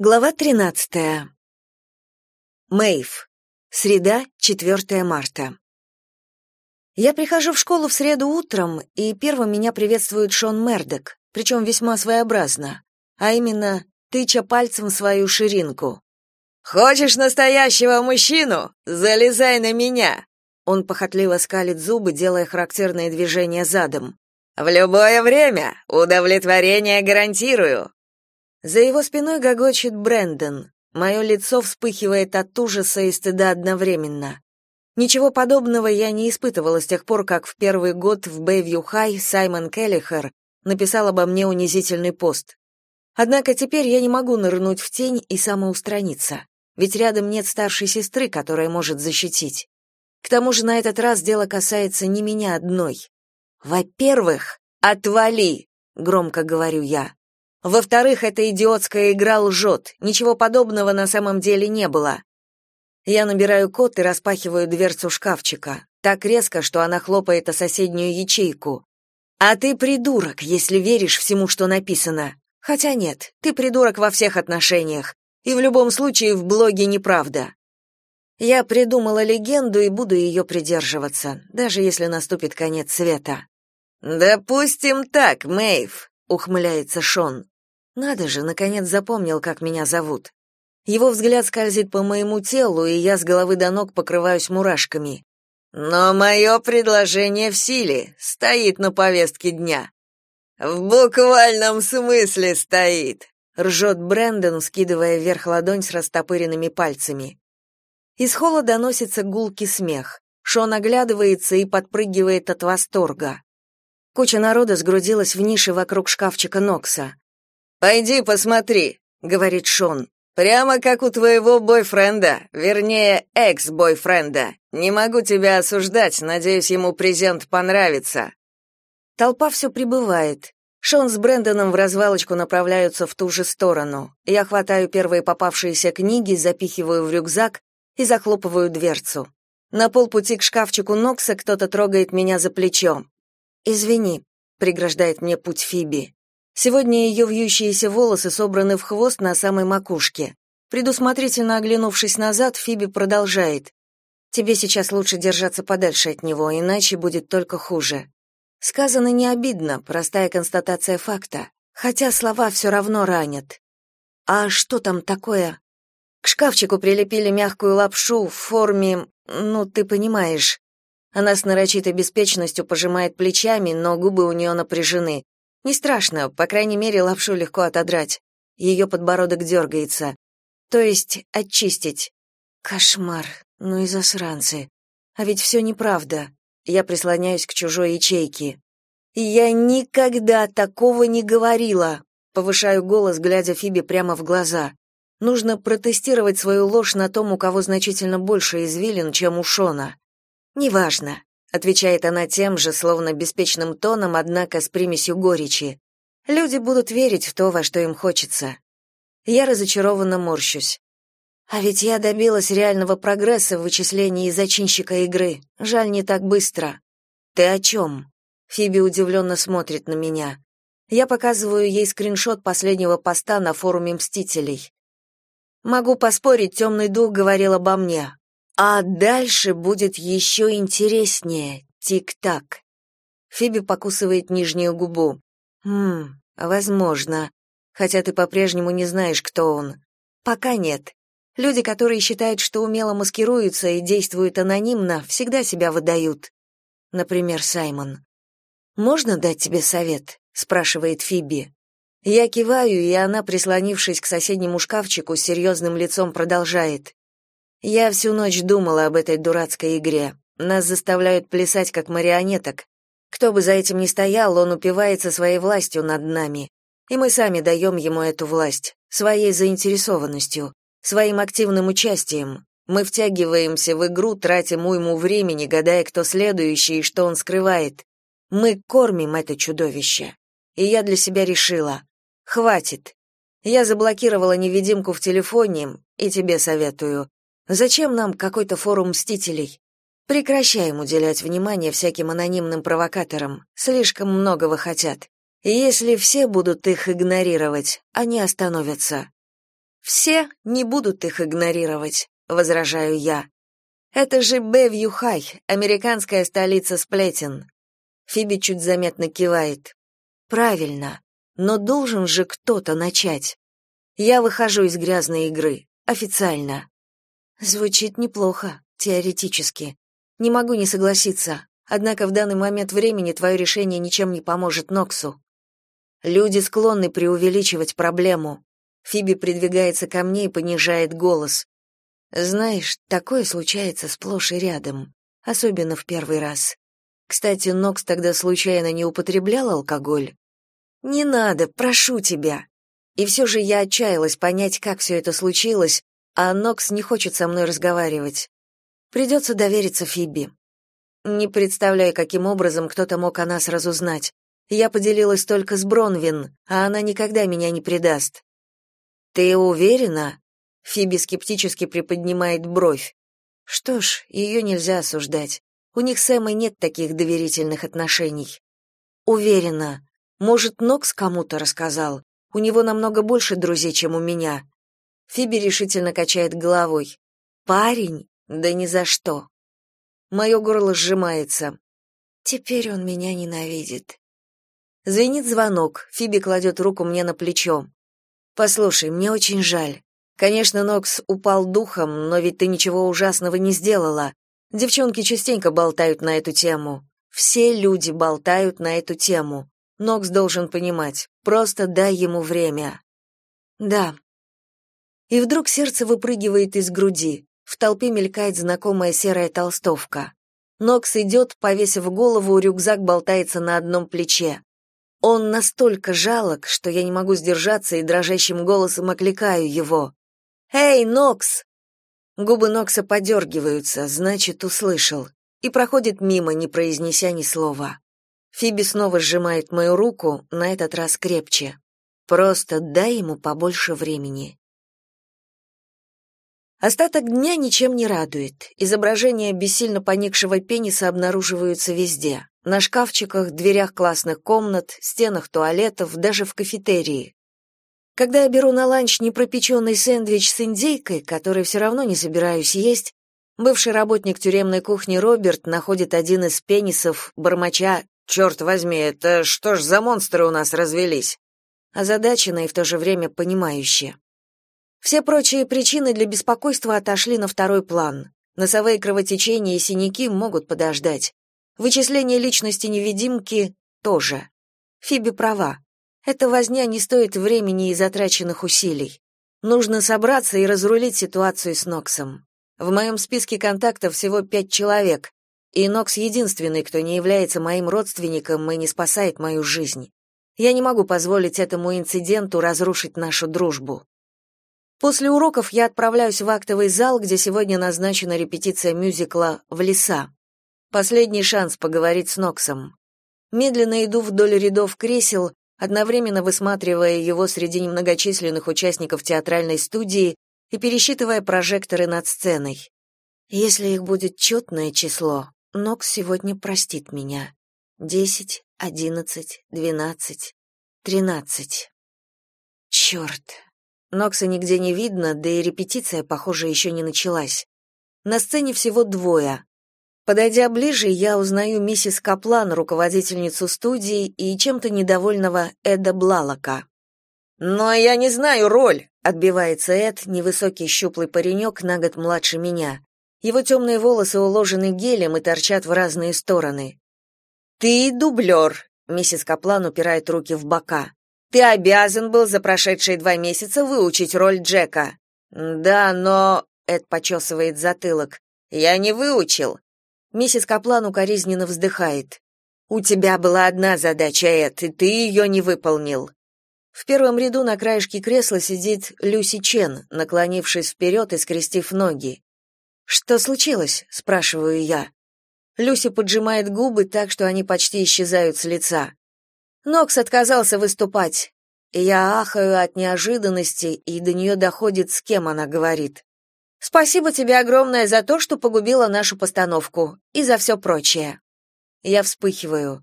Глава 13. Мэйв. Среда, 4 марта. Я прихожу в школу в среду утром, и первым меня приветствует Шон Мердок, причем весьма своеобразно, а именно тыча пальцем в свою ширинку. «Хочешь настоящего мужчину? Залезай на меня!» Он похотливо скалит зубы, делая характерные движения задом. «В любое время! Удовлетворение гарантирую!» За его спиной гогочет Брэндон. Мое лицо вспыхивает от ужаса и стыда одновременно. Ничего подобного я не испытывала с тех пор, как в первый год в Бэйвью-Хай Саймон Келлихер написал обо мне унизительный пост. Однако теперь я не могу нырнуть в тень и самоустраниться, ведь рядом нет старшей сестры, которая может защитить. К тому же на этот раз дело касается не меня одной. Во-первых, отвали, громко говорю я. Во-вторых, эта идиотская игра лжет. Ничего подобного на самом деле не было. Я набираю код и распахиваю дверцу шкафчика. Так резко, что она хлопает о соседнюю ячейку. А ты придурок, если веришь всему, что написано. Хотя нет, ты придурок во всех отношениях. И в любом случае в блоге неправда. Я придумала легенду и буду ее придерживаться, даже если наступит конец света. «Допустим так, Мэйв», — ухмыляется Шон. Надо же, наконец запомнил, как меня зовут. Его взгляд скользит по моему телу, и я с головы до ног покрываюсь мурашками. Но мое предложение в силе, стоит на повестке дня. В буквальном смысле стоит, ржет Брэндон, скидывая вверх ладонь с растопыренными пальцами. Из холла доносится гулкий смех. Шон оглядывается и подпрыгивает от восторга. Куча народа сгрудилась в нише вокруг шкафчика Нокса. «Пойди посмотри», — говорит Шон. «Прямо как у твоего бойфренда, вернее, экс-бойфренда. Не могу тебя осуждать, надеюсь, ему презент понравится». Толпа все прибывает. Шон с Брэндоном в развалочку направляются в ту же сторону. Я хватаю первые попавшиеся книги, запихиваю в рюкзак и захлопываю дверцу. На полпути к шкафчику Нокса кто-то трогает меня за плечо. «Извини», — преграждает мне путь Фиби. Сегодня ее вьющиеся волосы собраны в хвост на самой макушке. Предусмотрительно оглянувшись назад, Фиби продолжает. «Тебе сейчас лучше держаться подальше от него, иначе будет только хуже». Сказано не обидно, простая констатация факта, хотя слова все равно ранят. «А что там такое?» К шкафчику прилепили мягкую лапшу в форме, ну, ты понимаешь. Она с нарочитой беспечностью пожимает плечами, но губы у нее напряжены. Не страшно, по крайней мере, лапшу легко отодрать. Ее подбородок дергается. То есть очистить. Кошмар. Ну и засранцы. А ведь все неправда. Я прислоняюсь к чужой ячейке. Я никогда такого не говорила. Повышаю голос, глядя Фиби прямо в глаза. Нужно протестировать свою ложь на том, у кого значительно больше извилин, чем у Шона. Неважно отвечает она тем же, словно беспечным тоном, однако с примесью горечи. Люди будут верить в то, во что им хочется. Я разочарованно морщусь. А ведь я добилась реального прогресса в вычислении зачинщика игры. Жаль, не так быстро. Ты о чем?» Фиби удивленно смотрит на меня. Я показываю ей скриншот последнего поста на форуме Мстителей. Могу поспорить, темный дух говорил обо мне. А дальше будет еще интереснее. Тик-так. Фиби покусывает нижнюю губу. Хм, возможно. Хотя ты по-прежнему не знаешь, кто он. Пока нет. Люди, которые считают, что умело маскируются и действуют анонимно, всегда себя выдают. Например, Саймон. Можно дать тебе совет? спрашивает Фиби. Я киваю, и она, прислонившись к соседнему шкафчику, с серьезным лицом продолжает. Я всю ночь думала об этой дурацкой игре. Нас заставляют плясать как марионеток. Кто бы за этим ни стоял, он упивается своей властью над нами. И мы сами даем ему эту власть, своей заинтересованностью, своим активным участием. Мы втягиваемся в игру, тратим уйму времени, гадая, кто следующий и что он скрывает. Мы кормим это чудовище. И я для себя решила. Хватит. Я заблокировала невидимку в телефоне, и тебе советую. Зачем нам какой-то форум мстителей? Прекращаем уделять внимание всяким анонимным провокаторам. Слишком многого хотят. И если все будут их игнорировать, они остановятся. Все не будут их игнорировать, возражаю я. Это же Бэвью-Хай, американская столица сплетен. Фиби чуть заметно кивает. Правильно, но должен же кто-то начать. Я выхожу из грязной игры, официально. Звучит неплохо, теоретически. Не могу не согласиться. Однако в данный момент времени твое решение ничем не поможет Ноксу. Люди склонны преувеличивать проблему. Фиби придвигается ко мне и понижает голос. Знаешь, такое случается сплошь и рядом, особенно в первый раз. Кстати, Нокс тогда случайно не употреблял алкоголь? Не надо, прошу тебя. И все же я отчаялась понять, как все это случилось, а Нокс не хочет со мной разговаривать. Придется довериться Фиби. Не представляю, каким образом кто-то мог о нас разузнать. Я поделилась только с Бронвин, а она никогда меня не предаст. Ты уверена? Фиби скептически приподнимает бровь. Что ж, ее нельзя осуждать. У них с Эммой нет таких доверительных отношений. Уверена. Может, Нокс кому-то рассказал. У него намного больше друзей, чем у меня. Фиби решительно качает головой. Парень? Да ни за что. Мое горло сжимается. Теперь он меня ненавидит. Звенит звонок. Фиби кладет руку мне на плечо. Послушай, мне очень жаль. Конечно, Нокс упал духом, но ведь ты ничего ужасного не сделала. Девчонки частенько болтают на эту тему. Все люди болтают на эту тему. Нокс должен понимать. Просто дай ему время. Да. И вдруг сердце выпрыгивает из груди. В толпе мелькает знакомая серая толстовка. Нокс идет, повесив голову, рюкзак болтается на одном плече. Он настолько жалок, что я не могу сдержаться и дрожащим голосом окликаю его. «Эй, Нокс!» Губы Нокса подергиваются, значит, услышал, и проходит мимо, не произнеся ни слова. Фиби снова сжимает мою руку, на этот раз крепче. Просто дай ему побольше времени. Остаток дня ничем не радует. Изображения бессильно поникшего пениса обнаруживаются везде. На шкафчиках, дверях классных комнат, стенах туалетов, даже в кафетерии. Когда я беру на ланч непропеченный сэндвич с индейкой, который все равно не собираюсь есть, бывший работник тюремной кухни Роберт находит один из пенисов, бормоча «Черт возьми, это что ж за монстры у нас развелись?» Озадаченно и в то же время понимающе. Все прочие причины для беспокойства отошли на второй план. Носовые кровотечения и синяки могут подождать. Вычисление личности невидимки тоже. Фиби права. Эта возня не стоит времени и затраченных усилий. Нужно собраться и разрулить ситуацию с Ноксом. В моем списке контактов всего пять человек, и Нокс единственный, кто не является моим родственником и не спасает мою жизнь. Я не могу позволить этому инциденту разрушить нашу дружбу. После уроков я отправляюсь в актовый зал, где сегодня назначена репетиция мюзикла «В леса». Последний шанс поговорить с Ноксом. Медленно иду вдоль рядов кресел, одновременно высматривая его среди немногочисленных участников театральной студии и пересчитывая прожекторы над сценой. Если их будет четное число, Нокс сегодня простит меня. Десять, одиннадцать, двенадцать, тринадцать. Черт, Нокса нигде не видно, да и репетиция, похоже, еще не началась. На сцене всего двое. Подойдя ближе, я узнаю миссис Каплан, руководительницу студии, и чем-то недовольного Эда Блалока. «Но я не знаю роль», — отбивается Эд, невысокий щуплый паренек, на год младше меня. Его темные волосы уложены гелем и торчат в разные стороны. «Ты дублер», — миссис Каплан упирает руки в бока. Ты обязан был за прошедшие два месяца выучить роль Джека. Да, но Эд почесывает затылок. Я не выучил. Миссис Каплан укоризненно вздыхает. У тебя была одна задача, Эд, и ты ее не выполнил. В первом ряду на краешке кресла сидит Люси Чен, наклонившись вперед и скрестив ноги. Что случилось? спрашиваю я. Люси поджимает губы так, что они почти исчезают с лица. Нокс отказался выступать. Я ахаю от неожиданности, и до нее доходит, с кем она говорит. Спасибо тебе огромное за то, что погубила нашу постановку, и за все прочее. Я вспыхиваю.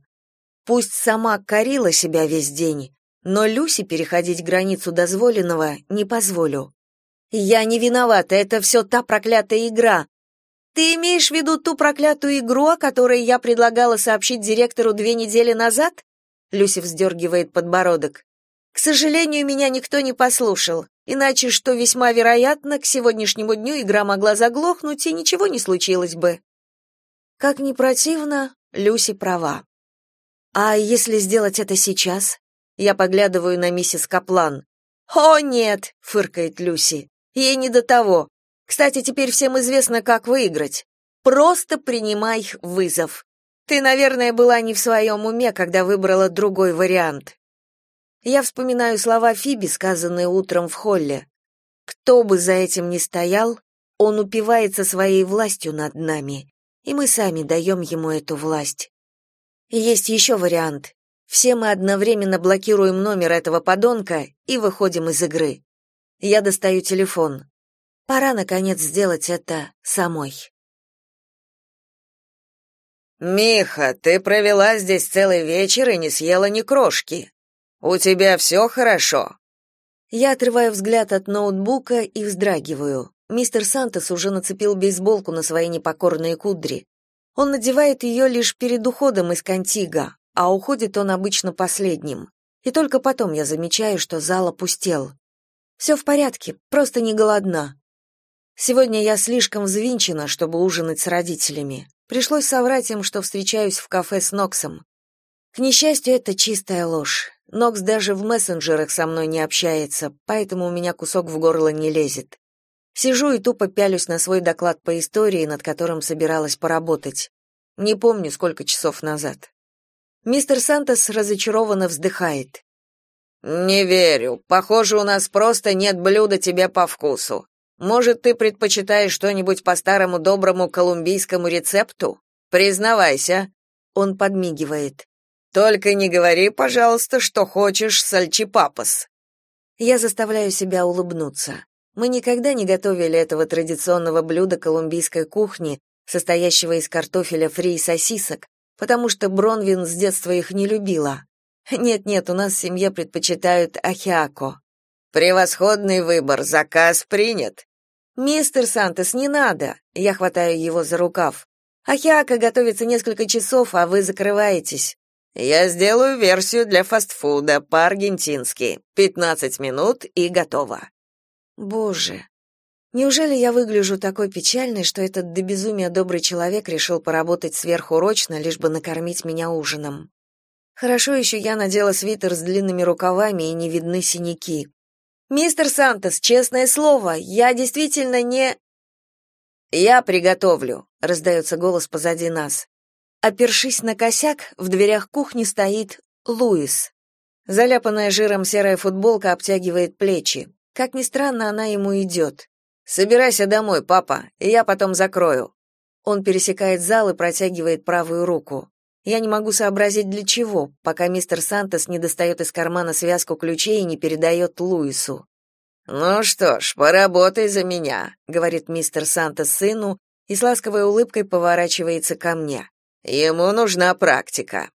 Пусть сама корила себя весь день, но Люси переходить границу дозволенного не позволю. Я не виновата, это все та проклятая игра. Ты имеешь в виду ту проклятую игру, о которой я предлагала сообщить директору две недели назад? Люси вздергивает подбородок. К сожалению, меня никто не послушал, иначе, что весьма вероятно, к сегодняшнему дню игра могла заглохнуть, и ничего не случилось бы. Как ни противно, Люси права. А если сделать это сейчас? Я поглядываю на миссис Каплан. О, нет, фыркает Люси. Ей не до того. Кстати, теперь всем известно, как выиграть. Просто принимай вызов. Ты, наверное, была не в своем уме, когда выбрала другой вариант. Я вспоминаю слова Фиби, сказанные утром в холле. Кто бы за этим ни стоял, он упивается своей властью над нами, и мы сами даем ему эту власть. Есть еще вариант. Все мы одновременно блокируем номер этого подонка и выходим из игры. Я достаю телефон. Пора, наконец, сделать это самой. «Миха, ты провела здесь целый вечер и не съела ни крошки», у тебя все хорошо?» Я отрываю взгляд от ноутбука и вздрагиваю. Мистер Сантос уже нацепил бейсболку на свои непокорные кудри. Он надевает ее лишь перед уходом из Кантига, а уходит он обычно последним. И только потом я замечаю, что зал опустел. Все в порядке, просто не голодна. Сегодня я слишком взвинчена, чтобы ужинать с родителями. Пришлось соврать им, что встречаюсь в кафе с Ноксом. К несчастью, это чистая ложь. Нокс даже в мессенджерах со мной не общается, поэтому у меня кусок в горло не лезет. Сижу и тупо пялюсь на свой доклад по истории, над которым собиралась поработать. Не помню, сколько часов назад. Мистер Сантос разочарованно вздыхает. «Не верю. Похоже, у нас просто нет блюда тебе по вкусу. Может, ты предпочитаешь что-нибудь по старому доброму колумбийскому рецепту? Признавайся». Он подмигивает. Только не говори, пожалуйста, что хочешь сальчипапас. Я заставляю себя улыбнуться. Мы никогда не готовили этого традиционного блюда колумбийской кухни, состоящего из картофеля фри и сосисок, потому что Бронвин с детства их не любила. Нет-нет, у нас в семье предпочитают ахиако. Превосходный выбор, заказ принят. Мистер Сантос, не надо. Я хватаю его за рукав. Ахиако готовится несколько часов, а вы закрываетесь. Я сделаю версию для фастфуда по-аргентински. 15 минут и готово. Боже. Неужели я выгляжу такой печальной, что этот до безумия добрый человек решил поработать сверхурочно, лишь бы накормить меня ужином? Хорошо еще я надела свитер с длинными рукавами и не видны синяки. Мистер Сантос, честное слово, я действительно не Я приготовлю, раздается голос позади нас. Опершись на косяк, в дверях кухни стоит Луис. Заляпанная жиром серая футболка обтягивает плечи. Как ни странно, она ему идет. «Собирайся домой, папа, и я потом закрою». Он пересекает зал и протягивает правую руку. Я не могу сообразить для чего, пока мистер Сантос не достает из кармана связку ключей и не передает Луису. «Ну что ж, поработай за меня», — говорит мистер Сантос сыну и с ласковой улыбкой поворачивается ко мне. Ему нужна практика.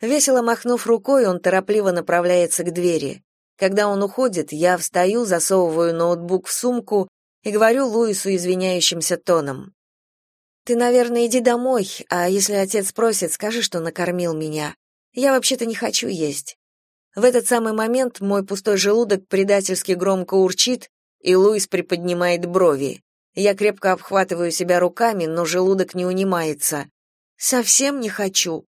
Весело махнув рукой, он торопливо направляется к двери. Когда он уходит, я встаю, засовываю ноутбук в сумку и говорю Луису извиняющимся тоном. «Ты, наверное, иди домой, а если отец спросит, скажи, что накормил меня. Я вообще-то не хочу есть». В этот самый момент мой пустой желудок предательски громко урчит, и Луис приподнимает брови. Я крепко обхватываю себя руками, но желудок не унимается. Совсем не хочу.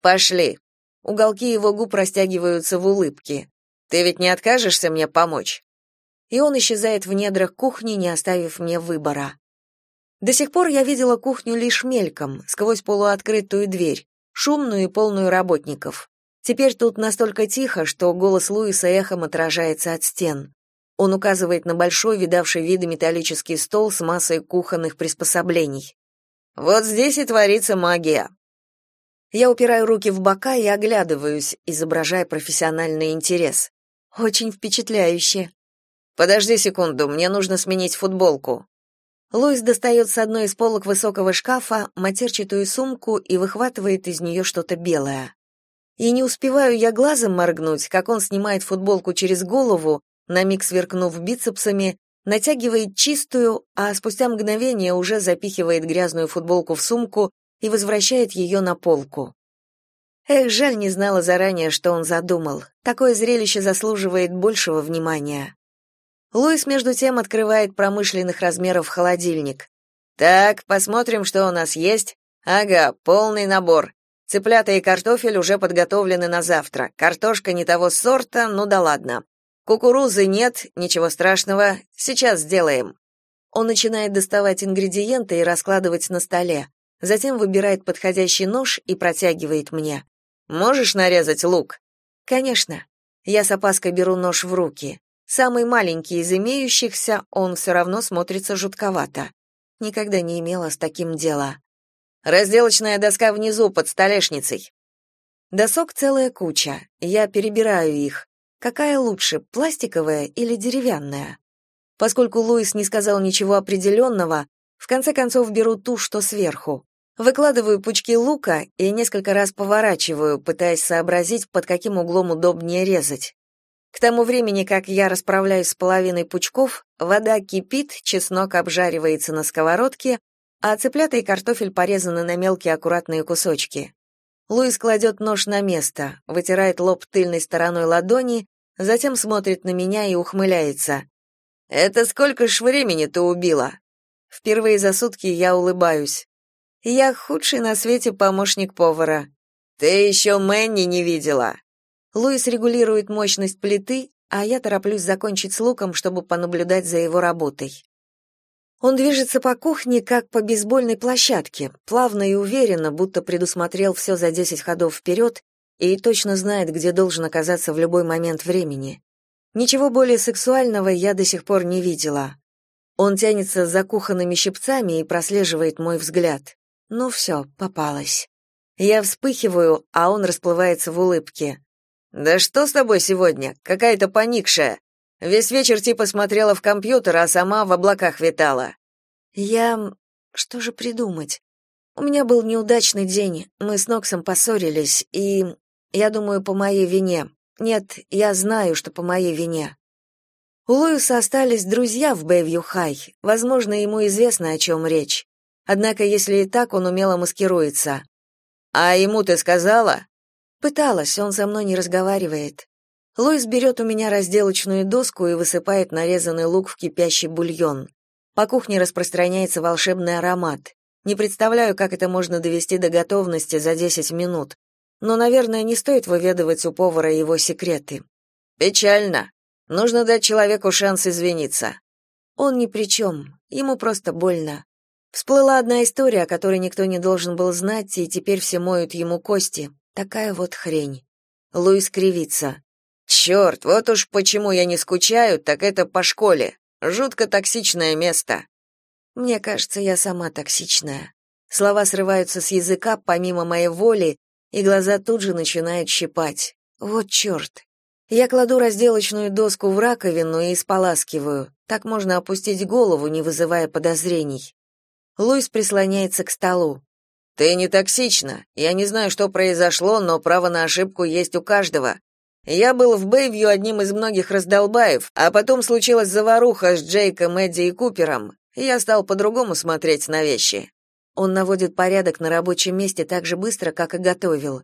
Пошли. Уголки его губ растягиваются в улыбке. Ты ведь не откажешься мне помочь? И он исчезает в недрах кухни, не оставив мне выбора. До сих пор я видела кухню лишь мельком, сквозь полуоткрытую дверь, шумную и полную работников. Теперь тут настолько тихо, что голос Луиса эхом отражается от стен. Он указывает на большой, видавший виды металлический стол с массой кухонных приспособлений. Вот здесь и творится магия. Я упираю руки в бока и оглядываюсь, изображая профессиональный интерес. Очень впечатляюще. Подожди секунду, мне нужно сменить футболку. Луис достает с одной из полок высокого шкафа матерчатую сумку и выхватывает из нее что-то белое. И не успеваю я глазом моргнуть, как он снимает футболку через голову, на миг сверкнув бицепсами, натягивает чистую, а спустя мгновение уже запихивает грязную футболку в сумку и возвращает ее на полку. Эх, жаль, не знала заранее, что он задумал. Такое зрелище заслуживает большего внимания. Луис между тем открывает промышленных размеров холодильник. Так, посмотрим, что у нас есть. Ага, полный набор. Цыплята и картофель уже подготовлены на завтра. Картошка не того сорта, ну да ладно. Кукурузы нет, ничего страшного. Сейчас сделаем. Он начинает доставать ингредиенты и раскладывать на столе. Затем выбирает подходящий нож и протягивает мне. Можешь нарезать лук? Конечно. Я с опаской беру нож в руки. Самый маленький из имеющихся, он все равно смотрится жутковато. Никогда не имела с таким дела. Разделочная доска внизу под столешницей. Досок целая куча. Я перебираю их. Какая лучше, пластиковая или деревянная? Поскольку Луис не сказал ничего определенного, в конце концов беру ту, что сверху. Выкладываю пучки лука и несколько раз поворачиваю, пытаясь сообразить, под каким углом удобнее резать. К тому времени, как я расправляюсь с половиной пучков, вода кипит, чеснок обжаривается на сковородке, а цыплята и картофель порезаны на мелкие аккуратные кусочки. Луис кладет нож на место, вытирает лоб тыльной стороной ладони, затем смотрит на меня и ухмыляется. «Это сколько ж времени ты убила?» Впервые за сутки я улыбаюсь. Я худший на свете помощник повара. Ты еще Мэнни не видела. Луис регулирует мощность плиты, а я тороплюсь закончить с луком, чтобы понаблюдать за его работой. Он движется по кухне, как по бейсбольной площадке, плавно и уверенно, будто предусмотрел все за десять ходов вперед и точно знает, где должен оказаться в любой момент времени. Ничего более сексуального я до сих пор не видела. Он тянется за кухонными щипцами и прослеживает мой взгляд. Ну все, попалась. Я вспыхиваю, а он расплывается в улыбке. Да что с тобой сегодня? Какая-то поникшая. Весь вечер типа смотрела в компьютер, а сама в облаках витала. И что же придумать? У меня был неудачный день. Мы с Ноксом поссорились, и я думаю, по моей вине. Нет, я знаю, что по моей вине. У Луиса остались друзья в Бэйвью-Хай. Возможно, ему известно, о чем речь. Однако, если и так, он умело маскируется. «А ему ты сказала?» «Пыталась, он со мной не разговаривает». Луис берет у меня разделочную доску и высыпает нарезанный лук в кипящий бульон. По кухне распространяется волшебный аромат. Не представляю, как это можно довести до готовности за 10 минут. Но, наверное, не стоит выведывать у повара его секреты. Печально. Нужно дать человеку шанс извиниться. Он ни при чем. Ему просто больно. Всплыла одна история, о которой никто не должен был знать, и теперь все моют ему кости. Такая вот хрень. Луис кривится. «Черт, вот уж почему я не скучаю, так это по школе. Жутко токсичное место. Мне кажется, я сама токсичная. Слова срываются с языка помимо моей воли, и глаза тут же начинают щипать. Вот черт. Я кладу разделочную доску в раковину и споласкиваю. Так можно опустить голову, не вызывая подозрений. Луис прислоняется к столу. Ты не токсична. Я не знаю, что произошло, но право на ошибку есть у каждого. Я был в Бэйвью одним из многих раздолбаев, а потом случилась заваруха с Джейком, Эдди и Купером. Я стал по-другому смотреть на вещи. Он наводит порядок на рабочем месте так же быстро, как и готовил.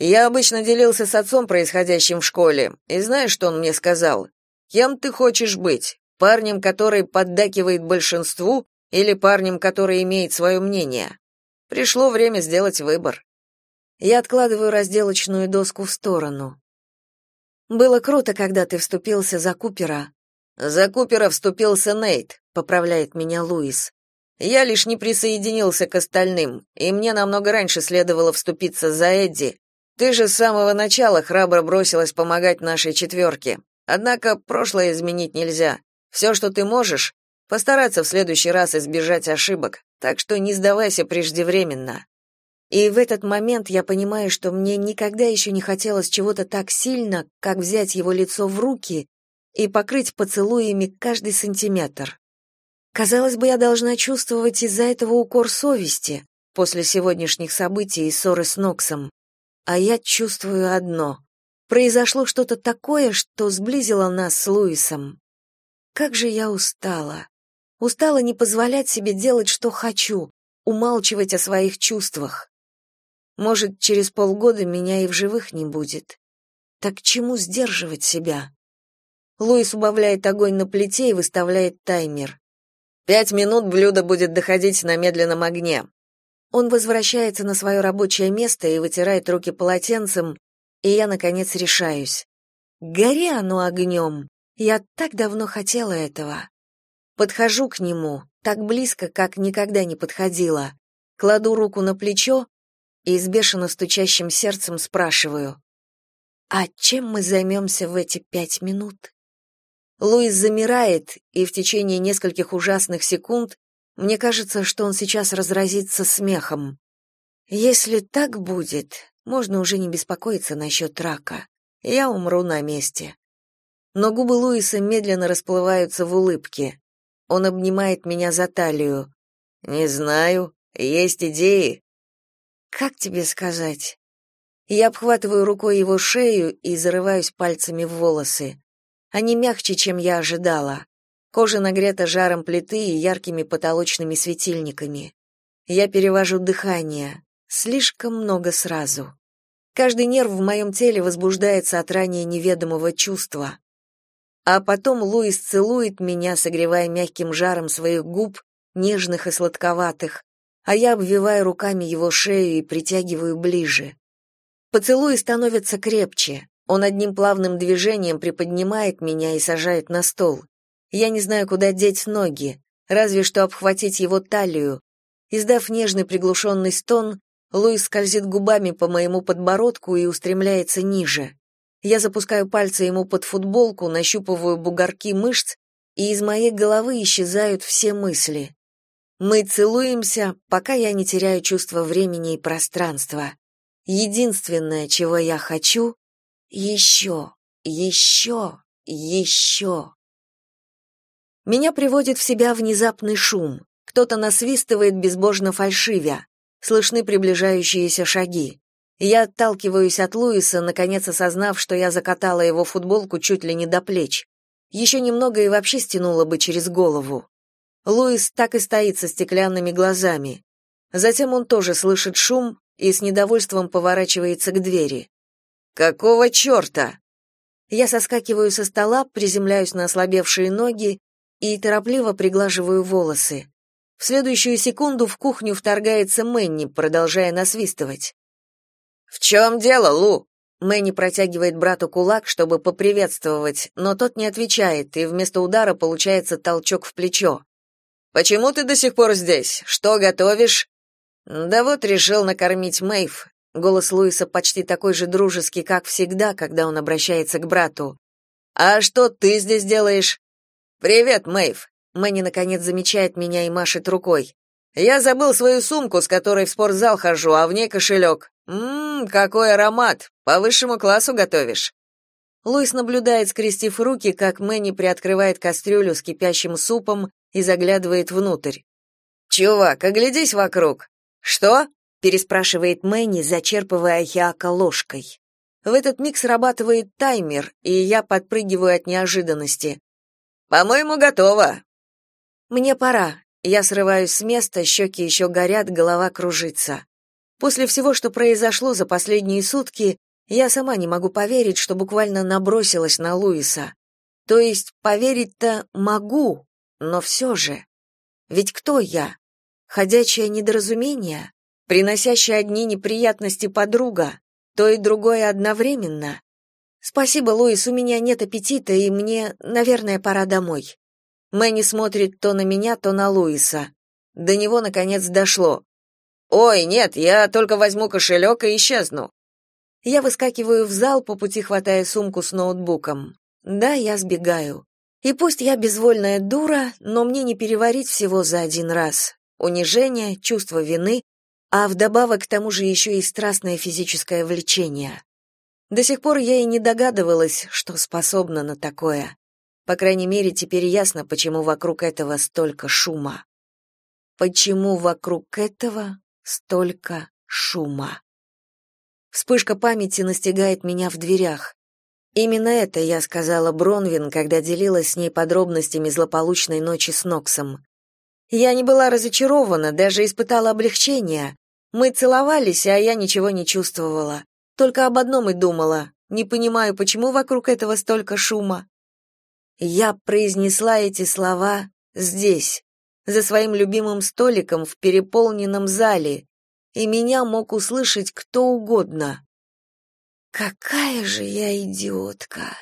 Я обычно делился с отцом происходящим в школе, и знаешь, что он мне сказал? Кем ты хочешь быть? Парнем, который поддакивает большинству, или парнем, который имеет свое мнение. Пришло время сделать выбор. Я откладываю разделочную доску в сторону. Было круто, когда ты вступился за Купера. За Купера вступился Нейт, поправляет меня Луис. Я лишь не присоединился к остальным, и мне намного раньше следовало вступиться за Эдди. Ты же с самого начала храбро бросилась помогать нашей четверке. Однако прошлое изменить нельзя. Все, что ты можешь, Постараться в следующий раз избежать ошибок, так что не сдавайся преждевременно. И в этот момент я понимаю, что мне никогда еще не хотелось чего-то так сильно, как взять его лицо в руки и покрыть поцелуями каждый сантиметр. Казалось бы, я должна чувствовать из-за этого укор совести после сегодняшних событий и ссоры с Ноксом. А я чувствую одно. Произошло что-то такое, что сблизило нас с Луисом. как же я устала. Устала не позволять себе делать, что хочу, умалчивать о своих чувствах. Может, через полгода меня и в живых не будет. Так чему сдерживать себя? Луис убавляет огонь на плите и выставляет таймер. Пять минут блюдо будет доходить на медленном огне. Он возвращается на свое рабочее место и вытирает руки полотенцем, и я, наконец, решаюсь. Гори оно огнем. Я так давно хотела этого. Подхожу к нему, так близко, как никогда не подходила. Кладу руку на плечо и с бешено стучащим сердцем спрашиваю. «А чем мы займемся в эти пять минут?» Луис замирает, и в течение нескольких ужасных секунд мне кажется, что он сейчас разразится смехом. Если так будет, можно уже не беспокоиться насчет рака. Я умру на месте. Но губы Луиса медленно расплываются в улыбке. Он обнимает меня за талию. Не знаю, есть идеи. Как тебе сказать? Я обхватываю рукой его шею и зарываюсь пальцами в волосы. Они мягче, чем я ожидала. Кожа нагрета жаром плиты и яркими потолочными светильниками. Я перевожу дыхание. Слишком много сразу. Каждый нерв в моем теле возбуждается от ранее неведомого чувства. А потом Луис целует меня, согревая мягким жаром своих губ, нежных и сладковатых, а я обвиваю руками его шею и притягиваю ближе. Поцелуи становятся крепче. Он одним плавным движением приподнимает меня и сажает на стол. Я не знаю, куда деть ноги, разве что обхватить его талию. Издав нежный приглушенный стон, Луис скользит губами по моему подбородку и устремляется ниже. Я запускаю пальцы ему под футболку, нащупываю бугорки мышц, и из моей головы исчезают все мысли. Мы целуемся, пока я не теряю чувство времени и пространства. Единственное, чего я хочу — еще, еще, еще. Меня приводит в себя внезапный шум. Кто-то насвистывает безбожно фальшивя. Слышны приближающиеся шаги. Я отталкиваюсь от Луиса, наконец осознав, что я закатала его футболку чуть ли не до плеч. Еще немного и вообще стянула бы через голову. Луис так и стоит со стеклянными глазами. Затем он тоже слышит шум и с недовольством поворачивается к двери. «Какого черта?» Я соскакиваю со стола, приземляюсь на ослабевшие ноги и торопливо приглаживаю волосы. В следующую секунду в кухню вторгается Мэнни, продолжая насвистывать. «В чем дело, Лу?» Мэнни протягивает брату кулак, чтобы поприветствовать, но тот не отвечает, и вместо удара получается толчок в плечо. «Почему ты до сих пор здесь? Что готовишь?» «Да вот решил накормить Мэйв». Голос Луиса почти такой же дружеский, как всегда, когда он обращается к брату. «А что ты здесь делаешь?» «Привет, Мэйв». Мэнни наконец замечает меня и машет рукой. «Я забыл свою сумку, с которой в спортзал хожу, а в ней кошелек. Ммм, какой аромат! По высшему классу готовишь. Луис наблюдает, скрестив руки, как Мэнни приоткрывает кастрюлю с кипящим супом и заглядывает внутрь. «Чувак, оглядись вокруг». «Что?» — переспрашивает Мэнни, зачерпывая хиака ложкой. В этот миг срабатывает таймер, и я подпрыгиваю от неожиданности. «По-моему, готово». «Мне пора». Я срываюсь с места, щеки еще горят, голова кружится. После всего, что произошло за последние сутки, я сама не могу поверить, что буквально набросилась на Луиса. То есть поверить-то могу, но все же. Ведь кто я? Ходячее недоразумение, приносящее одни неприятности подруга, то и другое одновременно. Спасибо, Луис, у меня нет аппетита, и мне, наверное, пора домой. Мэнни смотрит то на меня, то на Луиса. До него наконец дошло. Ой, нет, я только возьму кошелек и исчезну. Я выскакиваю в зал, по пути хватая сумку с ноутбуком. Да, я сбегаю. И пусть я безвольная дура, но мне не переварить всего за один раз. Унижение, чувство вины, а вдобавок к тому же еще и страстное физическое влечение. До сих пор я и не догадывалась, что способна на такое. По крайней мере, теперь ясно, почему вокруг этого столько шума. Почему вокруг этого столько шума. Вспышка памяти настигает меня в дверях. Именно это я сказала Бронвин, когда делилась с ней подробностями злополучной ночи с Ноксом. Я не была разочарована, даже испытала облегчение. Мы целовались, а я ничего не чувствовала. Только об одном и думала. Не понимаю, почему вокруг этого столько шума. Я произнесла эти слова здесь, за своим любимым столиком в переполненном зале, и меня мог услышать кто угодно. Какая же я идиотка.